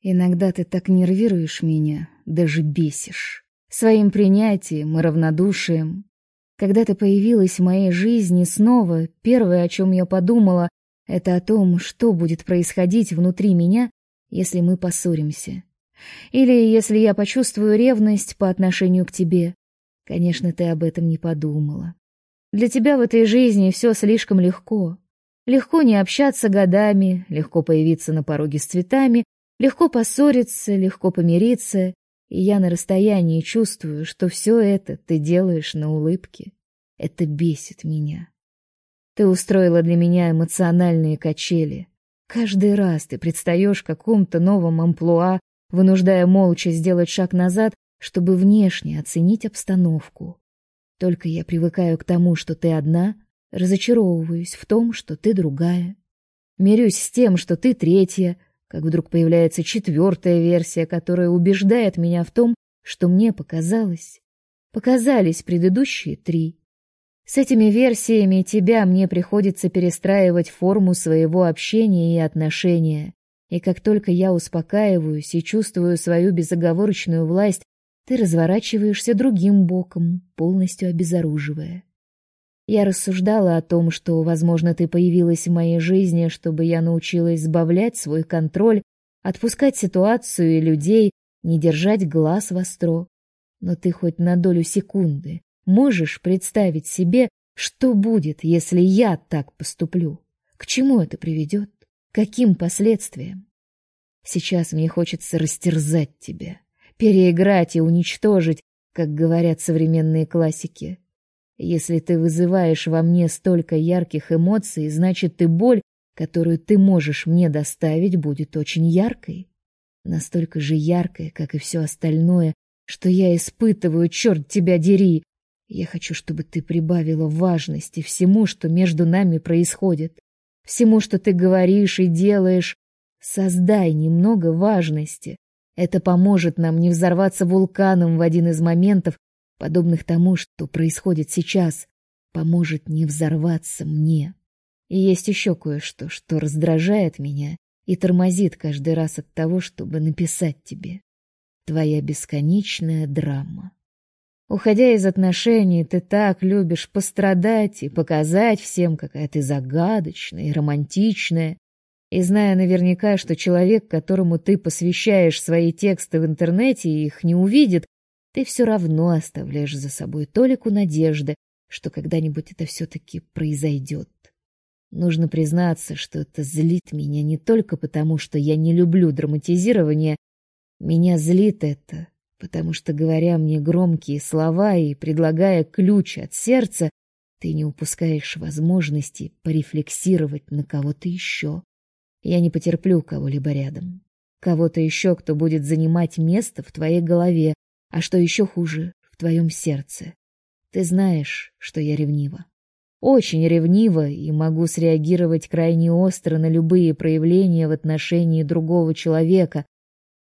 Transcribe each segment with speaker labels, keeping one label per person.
Speaker 1: Иногда ты так нервируешь меня, даже бесишь. Своим принятием и равнодушием. Когда ты появилась в моей жизни снова, первое, о чем я подумала, это о том, что будет происходить внутри меня, если мы поссоримся. Или если я почувствую ревность по отношению к тебе. Конечно, ты об этом не подумала. Для тебя в этой жизни все слишком легко. Легко не общаться годами, легко появиться на пороге с цветами, легко поссориться, легко помириться, и я на расстоянии чувствую, что все это ты делаешь на улыбке. Это бесит меня. Ты устроила для меня эмоциональные качели. Каждый раз ты предстаешь каком-то новом амплуа, вынуждая молча сделать шаг назад, чтобы внешне оценить обстановку. Только я привыкаю к тому, что ты одна, разочаровываюсь в том, что ты другая. Мирюсь с тем, что ты третья, как вдруг появляется четвертая версия, которая убеждает меня в том, что мне показалось. Показались предыдущие три. С этими версиями тебя мне приходится перестраивать форму своего общения и отношения. И как только я успокаиваюсь и чувствую свою безоговорочную власть ты разворачиваешься другим боком, полностью обезоруживая. Я рассуждала о том, что, возможно, ты появилась в моей жизни, чтобы я научилась сбавлять свой контроль, отпускать ситуацию и людей, не держать глаз востро. Но ты хоть на долю секунды можешь представить себе, что будет, если я так поступлю? К чему это приведет? Каким последствиям? Сейчас мне хочется растерзать тебя переиграть и уничтожить, как говорят современные классики. Если ты вызываешь во мне столько ярких эмоций, значит, ты боль, которую ты можешь мне доставить, будет очень яркой. Настолько же яркой, как и все остальное, что я испытываю, черт тебя дери. Я хочу, чтобы ты прибавила важности всему, что между нами происходит. Всему, что ты говоришь и делаешь. Создай немного важности, это поможет нам не взорваться вулканом в один из моментов, подобных тому, что происходит сейчас. Поможет не взорваться мне. И есть еще кое-что, что раздражает меня и тормозит каждый раз от того, чтобы написать тебе. Твоя бесконечная драма. Уходя из отношений, ты так любишь пострадать и показать всем, какая ты загадочная и романтичная, и зная наверняка, что человек, которому ты посвящаешь свои тексты в интернете, их не увидит, ты все равно оставляешь за собой толику надежды, что когда-нибудь это все-таки произойдет. Нужно признаться, что это злит меня не только потому, что я не люблю драматизирование. Меня злит это, потому что, говоря мне громкие слова и предлагая ключ от сердца, ты не упускаешь возможности порефлексировать на кого-то еще. Я не потерплю кого-либо рядом. Кого-то еще, кто будет занимать место в твоей голове, а что еще хуже, в твоем сердце. Ты знаешь, что я ревнива. Очень ревнива и могу среагировать крайне остро на любые проявления в отношении другого человека.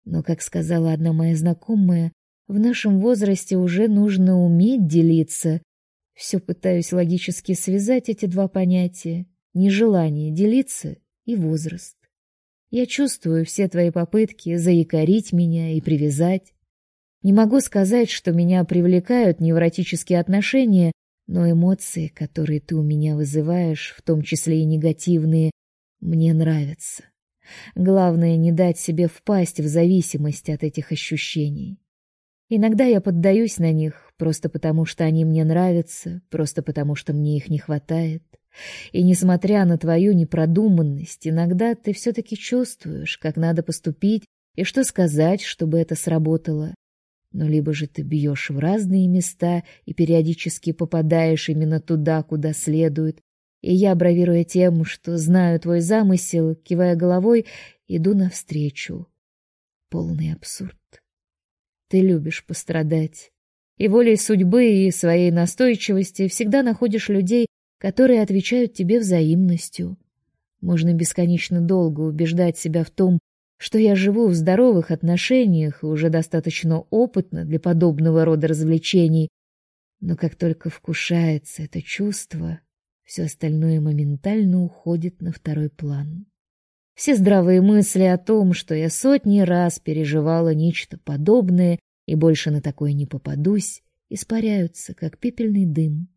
Speaker 1: Но, как сказала одна моя знакомая, в нашем возрасте уже нужно уметь делиться. Все пытаюсь логически связать эти два понятия. Нежелание делиться и возраст. Я чувствую все твои попытки заикарить меня и привязать. Не могу сказать, что меня привлекают невротические отношения, но эмоции, которые ты у меня вызываешь, в том числе и негативные, мне нравятся. Главное не дать себе впасть в зависимость от этих ощущений. Иногда я поддаюсь на них просто потому, что они мне нравятся, просто потому, что мне их не хватает. И несмотря на твою непродуманность, иногда ты все-таки чувствуешь, как надо поступить и что сказать, чтобы это сработало. Но либо же ты бьешь в разные места и периодически попадаешь именно туда, куда следует, и я, бравируя тем, что знаю твой замысел, кивая головой, иду навстречу. Полный абсурд. Ты любишь пострадать. И волей судьбы и своей настойчивости всегда находишь людей, которые отвечают тебе взаимностью. Можно бесконечно долго убеждать себя в том, что я живу в здоровых отношениях и уже достаточно опытна для подобного рода развлечений, но как только вкушается это чувство, все остальное моментально уходит на второй план. Все здравые мысли о том, что я сотни раз переживала нечто подобное и больше на такое не попадусь, испаряются, как пепельный дым.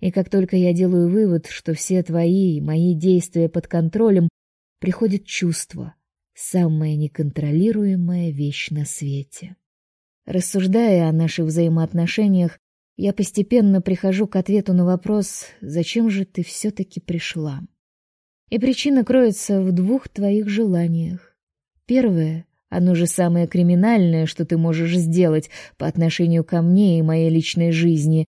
Speaker 1: И как только я делаю вывод, что все твои и мои действия под контролем, приходит чувство, самая неконтролируемая вещь на свете. Рассуждая о наших взаимоотношениях, я постепенно прихожу к ответу на вопрос, зачем же ты все-таки пришла. И причина кроется в двух твоих желаниях. Первое — оно же самое криминальное, что ты можешь сделать по отношению ко мне и моей личной жизни.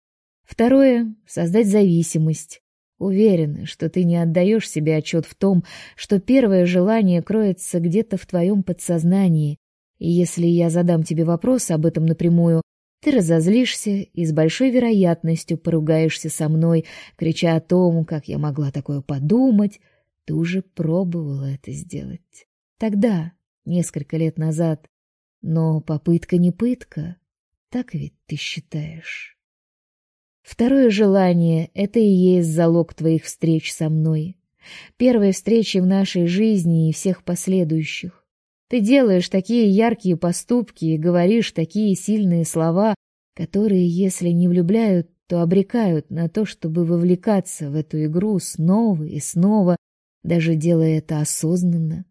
Speaker 1: Второе — создать зависимость. Уверена, что ты не отдаешь себе отчет в том, что первое желание кроется где-то в твоем подсознании, и если я задам тебе вопрос об этом напрямую, ты разозлишься и с большой вероятностью поругаешься со мной, крича о том, как я могла такое подумать. Ты уже пробовала это сделать. Тогда, несколько лет назад. Но попытка не пытка. Так ведь ты считаешь? Второе желание — это и есть залог твоих встреч со мной. Первой встречи в нашей жизни и всех последующих. Ты делаешь такие яркие поступки и говоришь такие сильные слова, которые, если не влюбляют, то обрекают на то, чтобы вовлекаться в эту игру снова и снова, даже делая это осознанно.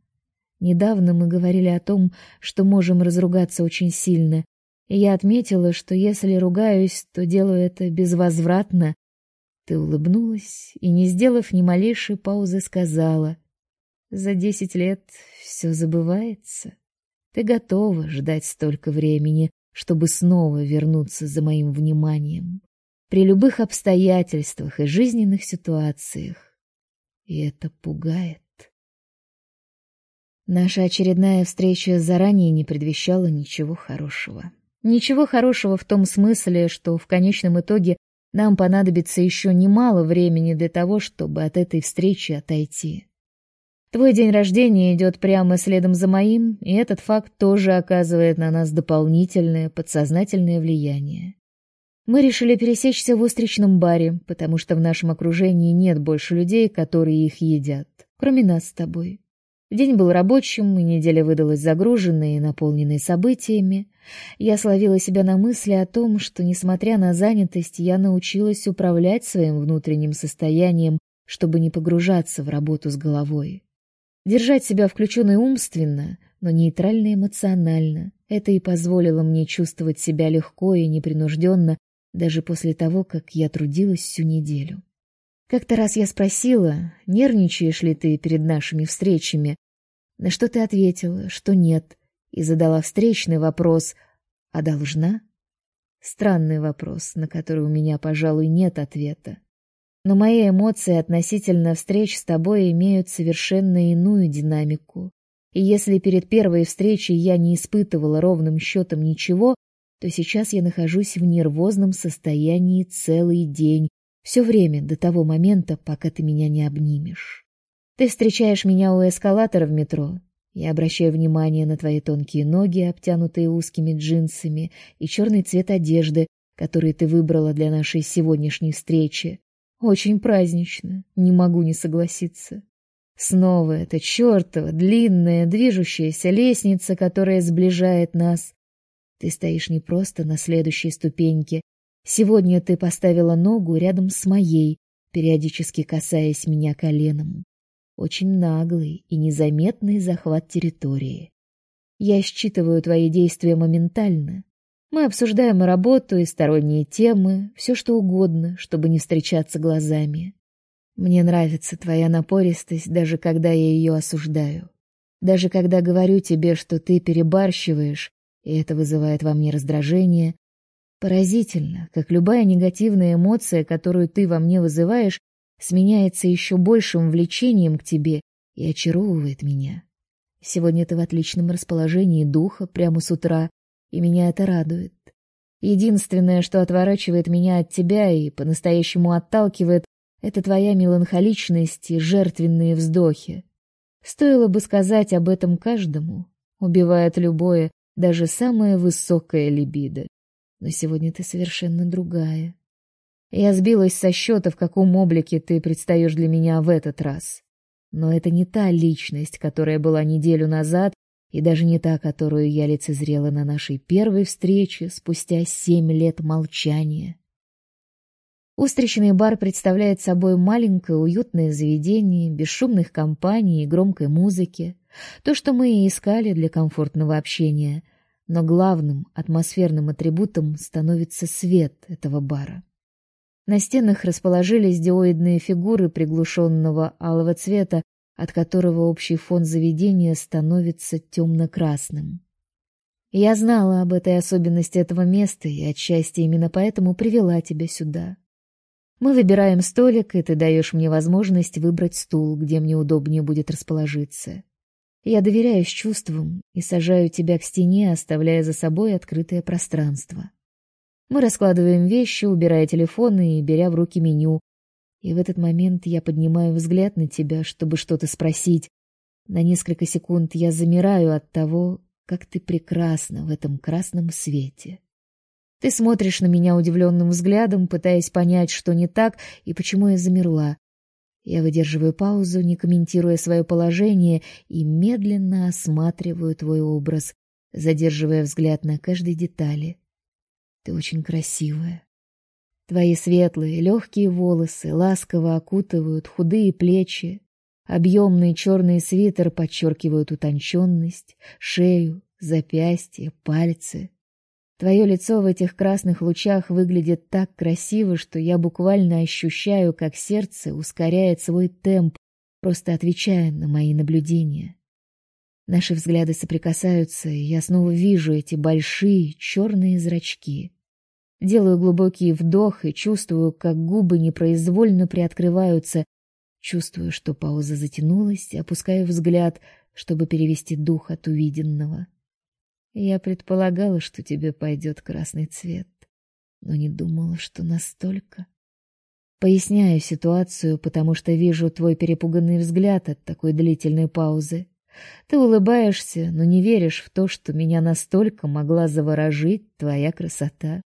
Speaker 1: Недавно мы говорили о том, что можем разругаться очень сильно, я отметила, что если ругаюсь, то делаю это безвозвратно. Ты улыбнулась и, не сделав ни малейшей паузы, сказала: "За десять лет все забывается. Ты готова ждать столько времени, чтобы снова вернуться за моим вниманием при любых обстоятельствах и жизненных ситуациях. И это пугает. Наша очередная встреча заранее не предвещала ничего хорошего. Ничего хорошего в том смысле, что в конечном итоге нам понадобится еще немало времени для того, чтобы от этой встречи отойти. Твой день рождения идет прямо следом за моим, и этот факт тоже оказывает на нас дополнительное подсознательное влияние. Мы решили пересечься в устричном баре, потому что в нашем окружении нет больше людей, которые их едят, кроме нас с тобой. День был рабочим, и неделя выдалась загруженной и наполненной событиями. Я словила себя на мысли о том, что, несмотря на занятость, я научилась управлять своим внутренним состоянием, чтобы не погружаться в работу с головой. Держать себя включенной умственно, но нейтрально эмоционально. Это и позволило мне чувствовать себя легко и непринужденно, даже после того, как я трудилась всю неделю. Как-то раз я спросила, нервничаешь ли ты перед нашими встречами, на что ты ответила, что нет, и задала встречный вопрос «А должна?» Странный вопрос, на который у меня, пожалуй, нет ответа. Но мои эмоции относительно встреч с тобой имеют совершенно иную динамику. И если перед первой встречей я не испытывала ровным счетом ничего, то сейчас я нахожусь в нервозном состоянии целый день, все время до того момента, пока ты меня не обнимешь. Ты встречаешь меня у эскалатора в метро. Я обращаю внимание на твои тонкие ноги, обтянутые узкими джинсами, и черный цвет одежды, который ты выбрала для нашей сегодняшней встречи. Очень празднично, не могу не согласиться. Снова эта чертова, длинная, движущаяся лестница, которая сближает нас. Ты стоишь не просто на следующей ступеньке, Сегодня ты поставила ногу рядом с моей, периодически касаясь меня коленом. Очень наглый и незаметный захват территории. Я считываю твои действия моментально. Мы обсуждаем работу и сторонние темы, все что угодно, чтобы не встречаться глазами. Мне нравится твоя напористость, даже когда я ее осуждаю. Даже когда говорю тебе, что ты перебарщиваешь, и это вызывает во мне раздражение, Поразительно, как любая негативная эмоция, которую ты во мне вызываешь, сменяется еще большим влечением к тебе и очаровывает меня. Сегодня ты в отличном расположении духа прямо с утра, и меня это радует. Единственное, что отворачивает меня от тебя и по-настоящему отталкивает, это твоя меланхоличность и жертвенные вздохи. Стоило бы сказать об этом каждому, убивает любое, даже самое высокое либидо но сегодня ты совершенно другая. Я сбилась со счета, в каком облике ты предстаешь для меня в этот раз. Но это не та личность, которая была неделю назад, и даже не та, которую я лицезрела на нашей первой встрече спустя семь лет молчания. Устричный бар представляет собой маленькое уютное заведение, без шумных компаний и громкой музыки. То, что мы и искали для комфортного общения. Но главным атмосферным атрибутом становится свет этого бара. На стенах расположились диоидные фигуры приглушенного алого цвета, от которого общий фон заведения становится темно-красным. Я знала об этой особенности этого места и отчасти именно поэтому привела тебя сюда. Мы выбираем столик, и ты даешь мне возможность выбрать стул, где мне удобнее будет расположиться. Я доверяюсь чувствам и сажаю тебя к стене, оставляя за собой открытое пространство. Мы раскладываем вещи, убирая телефоны и беря в руки меню. И в этот момент я поднимаю взгляд на тебя, чтобы что-то спросить. На несколько секунд я замираю от того, как ты прекрасна в этом красном свете. Ты смотришь на меня удивленным взглядом, пытаясь понять, что не так и почему я замерла. Я выдерживаю паузу, не комментируя свое положение, и медленно осматриваю твой образ, задерживая взгляд на каждой детали. Ты очень красивая. Твои светлые, легкие волосы ласково окутывают худые плечи, объемный черный свитер подчеркивают утонченность, шею, запястья, пальцы. Твое лицо в этих красных лучах выглядит так красиво, что я буквально ощущаю, как сердце ускоряет свой темп, просто отвечая на мои наблюдения. Наши взгляды соприкасаются, и я снова вижу эти большие черные зрачки. Делаю глубокий вдох и чувствую, как губы непроизвольно приоткрываются. Чувствую, что пауза затянулась, опускаю взгляд, чтобы перевести дух от увиденного. Я предполагала, что тебе пойдет красный цвет, но не думала, что настолько. Поясняю ситуацию, потому что вижу твой перепуганный взгляд от такой длительной паузы. Ты улыбаешься, но не веришь в то, что меня настолько могла заворожить твоя красота.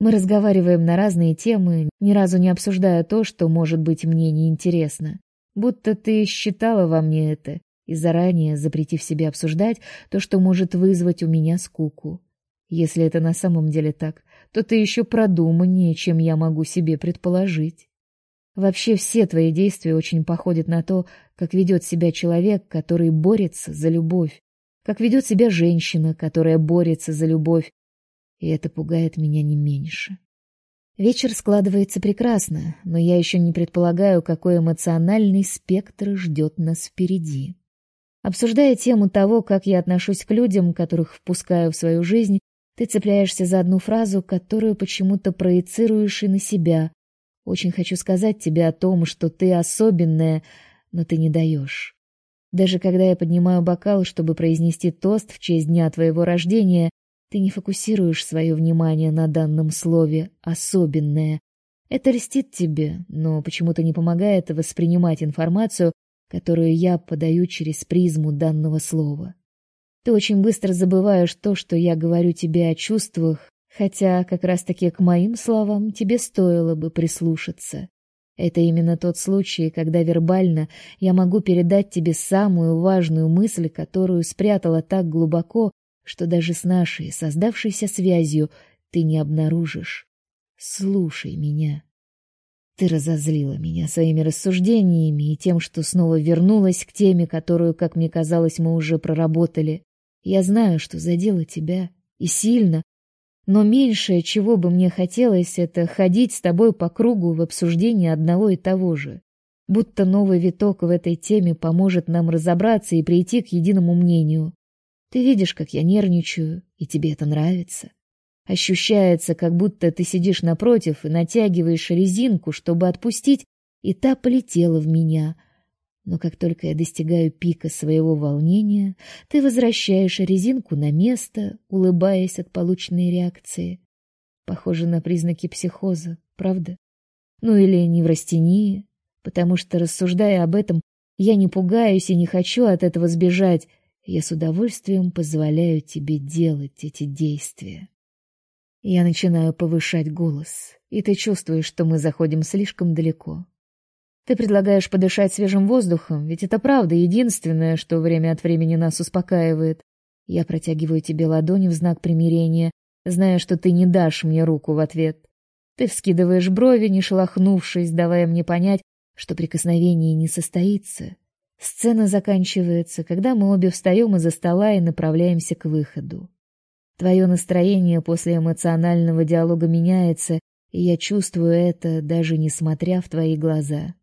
Speaker 1: Мы разговариваем на разные темы, ни разу не обсуждая то, что может быть мне неинтересно. Будто ты считала во мне это и заранее запретив себе обсуждать то, что может вызвать у меня скуку. Если это на самом деле так, то ты еще продуманнее, чем я могу себе предположить. Вообще все твои действия очень походят на то, как ведет себя человек, который борется за любовь, как ведет себя женщина, которая борется за любовь, и это пугает меня не меньше. Вечер складывается прекрасно, но я еще не предполагаю, какой эмоциональный спектр ждет нас впереди. Обсуждая тему того, как я отношусь к людям, которых впускаю в свою жизнь, ты цепляешься за одну фразу, которую почему-то проецируешь и на себя. Очень хочу сказать тебе о том, что ты особенная, но ты не даешь. Даже когда я поднимаю бокал, чтобы произнести тост в честь дня твоего рождения, ты не фокусируешь свое внимание на данном слове «особенное». Это льстит тебе, но почему-то не помогает воспринимать информацию, которую я подаю через призму данного слова. Ты очень быстро забываешь то, что я говорю тебе о чувствах, хотя как раз-таки к моим словам тебе стоило бы прислушаться. Это именно тот случай, когда вербально я могу передать тебе самую важную мысль, которую спрятала так глубоко, что даже с нашей создавшейся связью ты не обнаружишь. Слушай меня. Ты разозлила меня своими рассуждениями и тем, что снова вернулась к теме, которую, как мне казалось, мы уже проработали. Я знаю, что задела тебя, и сильно, но меньшее, чего бы мне хотелось, это ходить с тобой по кругу в обсуждении одного и того же. Будто новый виток в этой теме поможет нам разобраться и прийти к единому мнению. Ты видишь, как я нервничаю, и тебе это нравится. Ощущается, как будто ты сидишь напротив и натягиваешь резинку, чтобы отпустить, и та полетела в меня. Но как только я достигаю пика своего волнения, ты возвращаешь резинку на место, улыбаясь от полученной реакции. Похоже на признаки психоза, правда? Ну или неврастении, потому что, рассуждая об этом, я не пугаюсь и не хочу от этого сбежать. Я с удовольствием позволяю тебе делать эти действия. Я начинаю повышать голос, и ты чувствуешь, что мы заходим слишком далеко. Ты предлагаешь подышать свежим воздухом, ведь это правда единственное, что время от времени нас успокаивает. Я протягиваю тебе ладони в знак примирения, зная, что ты не дашь мне руку в ответ. Ты вскидываешь брови, не шелохнувшись, давая мне понять, что прикосновение не состоится. Сцена заканчивается, когда мы обе встаем из-за стола и направляемся к выходу. Твое настроение после эмоционального диалога меняется, и я чувствую это, даже несмотря в твои глаза.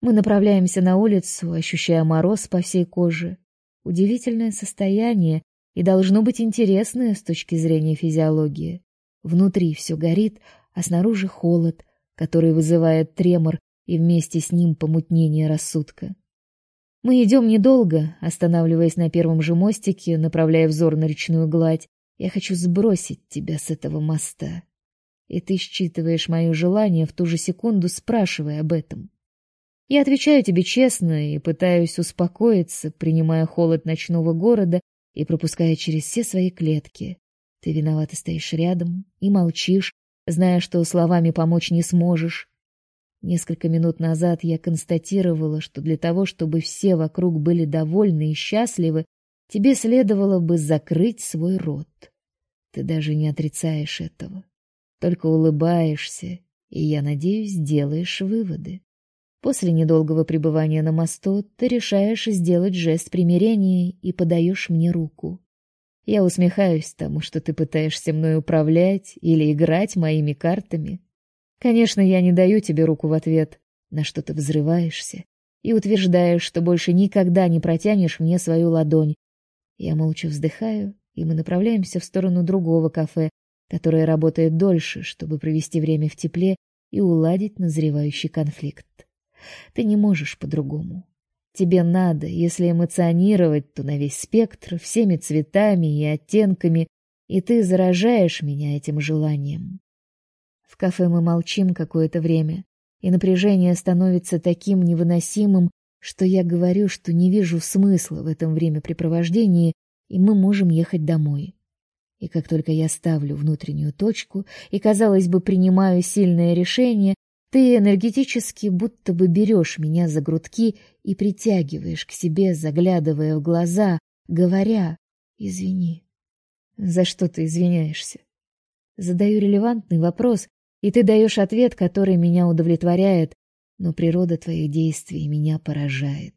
Speaker 1: Мы направляемся на улицу, ощущая мороз по всей коже. Удивительное состояние и должно быть интересное с точки зрения физиологии. Внутри все горит, а снаружи холод, который вызывает тремор и вместе с ним помутнение рассудка. Мы идем недолго, останавливаясь на первом же мостике, направляя взор на речную гладь. Я хочу сбросить тебя с этого моста. И ты считываешь мое желание в ту же секунду, спрашивая об этом. Я отвечаю тебе честно и пытаюсь успокоиться, принимая холод ночного города и пропуская через все свои клетки. Ты виновато стоишь рядом и молчишь, зная, что словами помочь не сможешь. Несколько минут назад я констатировала, что для того, чтобы все вокруг были довольны и счастливы, тебе следовало бы закрыть свой рот. Ты даже не отрицаешь этого, только улыбаешься, и, я надеюсь, делаешь выводы. После недолгого пребывания на мосту ты решаешь сделать жест примирения и подаешь мне руку. Я усмехаюсь тому, что ты пытаешься мной управлять или играть моими картами. Конечно, я не даю тебе руку в ответ, на что ты взрываешься и утверждаешь, что больше никогда не протянешь мне свою ладонь. Я молча вздыхаю, и мы направляемся в сторону другого кафе, которое работает дольше, чтобы провести время в тепле и уладить назревающий конфликт. Ты не можешь по-другому. Тебе надо, если эмоционировать, то на весь спектр, всеми цветами и оттенками, и ты заражаешь меня этим желанием. В кафе мы молчим какое-то время, и напряжение становится таким невыносимым, что я говорю, что не вижу смысла в этом времяпрепровождении, и мы можем ехать домой. И как только я ставлю внутреннюю точку и, казалось бы, принимаю сильное решение, ты энергетически будто бы берешь меня за грудки и притягиваешь к себе, заглядывая в глаза, говоря «Извини». За что ты извиняешься? Задаю релевантный вопрос, и ты даешь ответ, который меня удовлетворяет, но природа твоих действий меня поражает.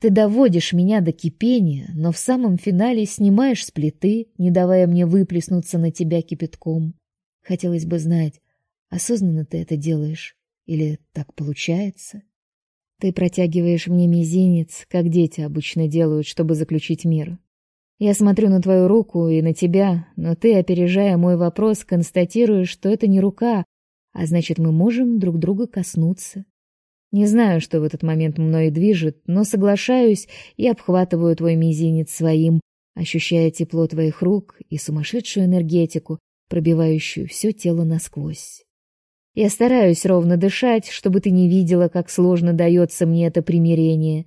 Speaker 1: Ты доводишь меня до кипения, но в самом финале снимаешь с плиты, не давая мне выплеснуться на тебя кипятком. Хотелось бы знать, Осознанно ты это делаешь или так получается? Ты протягиваешь мне мизинец, как дети обычно делают, чтобы заключить мир. Я смотрю на твою руку и на тебя, но ты, опережая мой вопрос, констатируешь, что это не рука, а значит, мы можем друг друга коснуться. Не знаю, что в этот момент мной движет, но соглашаюсь и обхватываю твой мизинец своим, ощущая тепло твоих рук и сумасшедшую энергетику, пробивающую все тело насквозь. Я стараюсь ровно дышать, чтобы ты не видела, как сложно дается мне это примирение.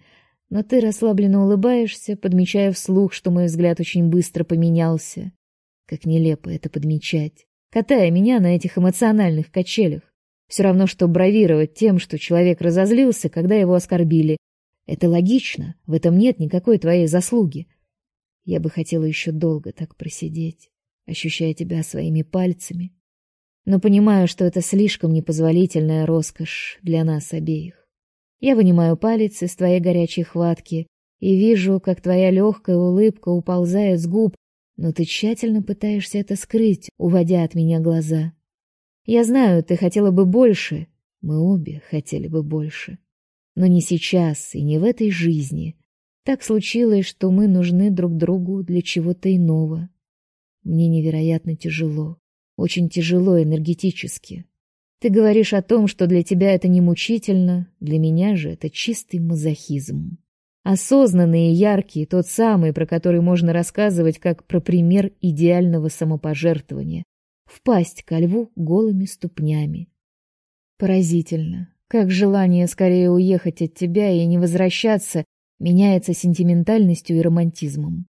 Speaker 1: Но ты расслабленно улыбаешься, подмечая вслух, что мой взгляд очень быстро поменялся. Как нелепо это подмечать, катая меня на этих эмоциональных качелях. Все равно, что бравировать тем, что человек разозлился, когда его оскорбили. Это логично, в этом нет никакой твоей заслуги. Я бы хотела еще долго так просидеть, ощущая тебя своими пальцами, но понимаю, что это слишком непозволительная роскошь для нас обеих. Я вынимаю палец из твоей горячей хватки и вижу, как твоя легкая улыбка уползает с губ, но ты тщательно пытаешься это скрыть, уводя от меня глаза. Я знаю, ты хотела бы больше, мы обе хотели бы больше. Но не сейчас и не в этой жизни. Так случилось, что мы нужны друг другу для чего-то иного. Мне невероятно тяжело. Очень тяжело энергетически. Ты говоришь о том, что для тебя это не мучительно, для меня же это чистый мазохизм. Осознанный и яркий, тот самый, про который можно рассказывать как про пример идеального самопожертвования. Впасть ко льву голыми ступнями. Поразительно, как желание скорее уехать от тебя и не возвращаться меняется сентиментальностью и романтизмом.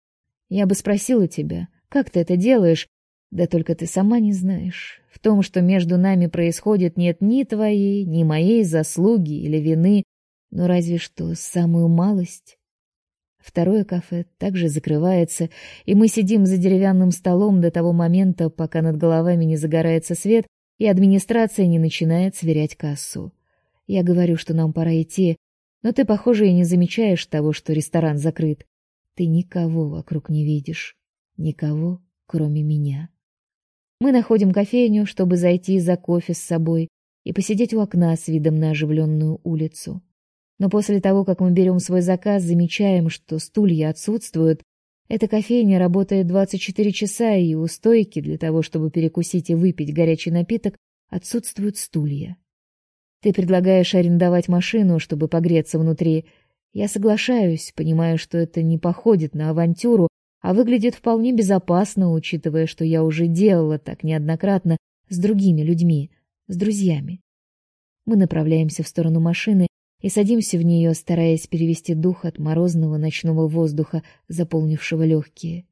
Speaker 1: Я бы спросила тебя, как ты это делаешь, Да только ты сама не знаешь. В том, что между нами происходит, нет ни твоей, ни моей заслуги или вины, но разве что самую малость. Второе кафе также закрывается, и мы сидим за деревянным столом до того момента, пока над головами не загорается свет, и администрация не начинает сверять кассу. Я говорю, что нам пора идти, но ты, похоже, и не замечаешь того, что ресторан закрыт. Ты никого вокруг не видишь. Никого, кроме меня. Мы находим кофейню, чтобы зайти за кофе с собой и посидеть у окна с видом на оживленную улицу. Но после того, как мы берем свой заказ, замечаем, что стулья отсутствуют. Эта кофейня работает 24 часа, и у стойки для того, чтобы перекусить и выпить горячий напиток, отсутствуют стулья. Ты предлагаешь арендовать машину, чтобы погреться внутри. Я соглашаюсь, понимая, что это не походит на авантюру, а выглядит вполне безопасно, учитывая, что я уже делала так неоднократно с другими людьми, с друзьями. Мы направляемся в сторону машины и садимся в нее, стараясь перевести дух от морозного ночного воздуха, заполнившего легкие.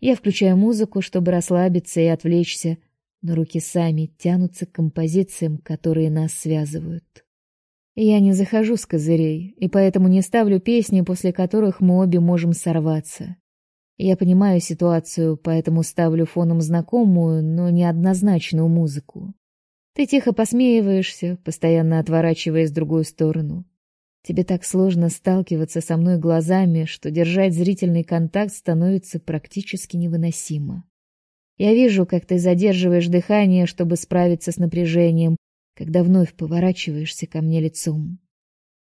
Speaker 1: Я включаю музыку, чтобы расслабиться и отвлечься, но руки сами тянутся к композициям, которые нас связывают. Я не захожу с козырей, и поэтому не ставлю песни, после которых мы обе можем сорваться. Я понимаю ситуацию, поэтому ставлю фоном знакомую, но неоднозначную музыку. Ты тихо посмеиваешься, постоянно отворачиваясь в другую сторону. Тебе так сложно сталкиваться со мной глазами, что держать зрительный контакт становится практически невыносимо. Я вижу, как ты задерживаешь дыхание, чтобы справиться с напряжением, когда вновь поворачиваешься ко мне лицом.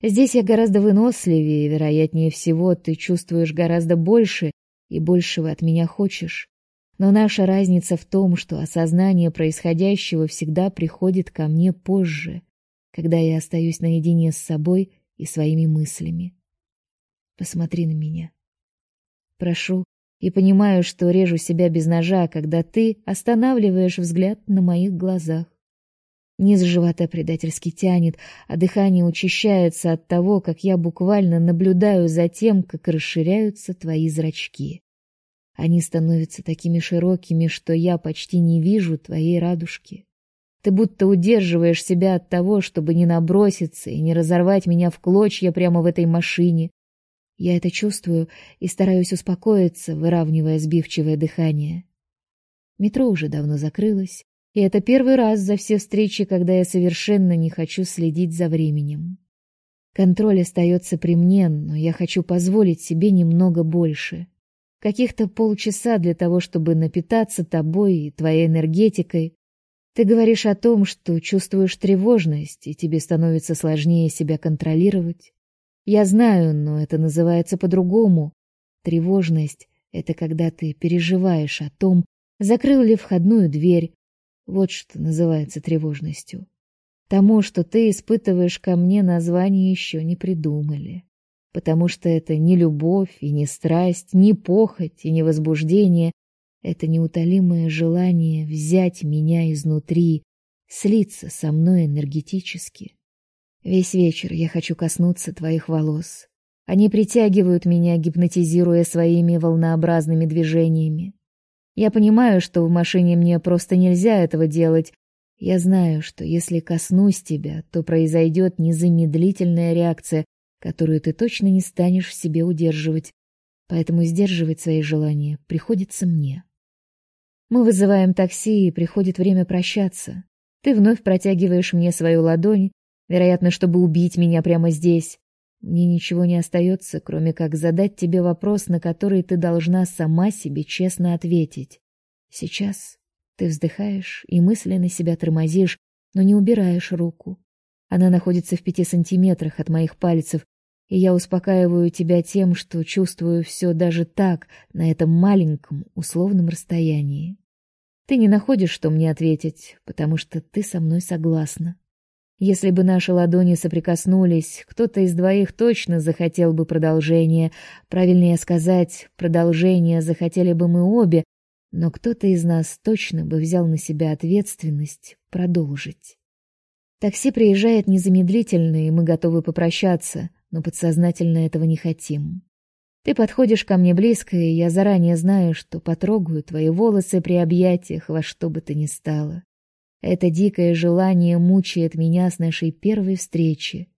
Speaker 1: Здесь я гораздо выносливее, вероятнее всего, ты чувствуешь гораздо больше и большего от меня хочешь. Но наша разница в том, что осознание происходящего всегда приходит ко мне позже, когда я остаюсь наедине с собой и своими мыслями. Посмотри на меня. Прошу, и понимаю, что режу себя без ножа, когда ты останавливаешь взгляд на моих глазах. Низ живота предательски тянет, а дыхание учащается от того, как я буквально наблюдаю за тем, как расширяются твои зрачки. Они становятся такими широкими, что я почти не вижу твоей радужки. Ты будто удерживаешь себя от того, чтобы не наброситься и не разорвать меня в клочья прямо в этой машине, я это чувствую и стараюсь успокоиться, выравнивая сбивчивое дыхание. Метро уже давно закрылось, и это первый раз за все встречи, когда я совершенно не хочу следить за временем. Контроль остается при мне, но я хочу позволить себе немного больше. Каких-то полчаса для того, чтобы напитаться тобой и твоей энергетикой. Ты говоришь о том, что чувствуешь тревожность, и тебе становится сложнее себя контролировать. Я знаю, но это называется по-другому. Тревожность — это когда ты переживаешь о том, закрыл ли входную дверь. Вот что называется тревожностью. Тому, что ты испытываешь ко мне, название еще не придумали. Потому что это не любовь и не страсть, не похоть и не возбуждение. Это неутолимое желание взять меня изнутри, слиться со мной энергетически. Весь вечер я хочу коснуться твоих волос. Они притягивают меня, гипнотизируя своими волнообразными движениями. Я понимаю, что в машине мне просто нельзя этого делать. Я знаю, что если коснусь тебя, то произойдет незамедлительная реакция, которую ты точно не станешь в себе удерживать. Поэтому сдерживать свои желания приходится мне. Мы вызываем такси, и приходит время прощаться. Ты вновь протягиваешь мне свою ладонь, Вероятно, чтобы убить меня прямо здесь. Мне ничего не остается, кроме как задать тебе вопрос, на который ты должна сама себе честно ответить. Сейчас ты вздыхаешь и мысленно себя тормозишь, но не убираешь руку. Она находится в пяти сантиметрах от моих пальцев, и я успокаиваю тебя тем, что чувствую все даже так, на этом маленьком условном расстоянии. Ты не находишь, что мне ответить, потому что ты со мной согласна. Если бы наши ладони соприкоснулись, кто-то из двоих точно захотел бы продолжения. Правильнее сказать, продолжения захотели бы мы обе, но кто-то из нас точно бы взял на себя ответственность продолжить. Такси приезжает незамедлительно, и мы готовы попрощаться, но подсознательно этого не хотим. Ты подходишь ко мне близко, и я заранее знаю, что потрогаю твои волосы при объятиях во что бы то ни стало. Это дикое желание мучает меня с нашей первой встречи.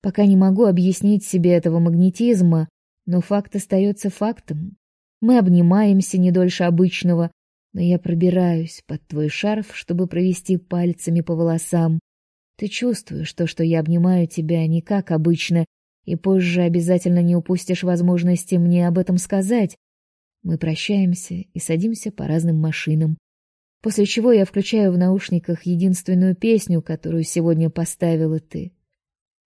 Speaker 1: Пока не могу объяснить себе этого магнетизма, но факт остается фактом. Мы обнимаемся не дольше обычного, но я пробираюсь под твой шарф, чтобы провести пальцами по волосам. Ты чувствуешь то, что я обнимаю тебя не как обычно, и позже обязательно не упустишь возможности мне об этом сказать. Мы прощаемся и садимся по разным машинам. После чего я включаю в наушниках единственную песню, которую сегодня поставила ты.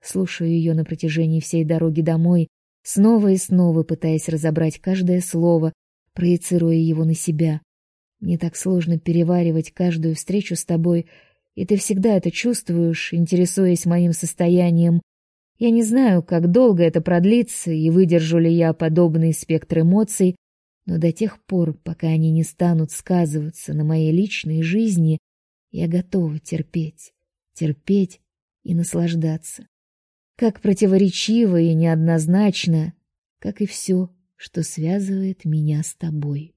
Speaker 1: Слушаю ее на протяжении всей дороги домой, снова и снова пытаясь разобрать каждое слово, проецируя его на себя. Мне так сложно переваривать каждую встречу с тобой, и ты всегда это чувствуешь, интересуясь моим состоянием. Я не знаю, как долго это продлится и выдержу ли я подобный спектр эмоций, но до тех пор, пока они не станут сказываться на моей личной жизни, я готова терпеть, терпеть и наслаждаться. Как противоречиво и неоднозначно, как и все, что связывает меня с тобой.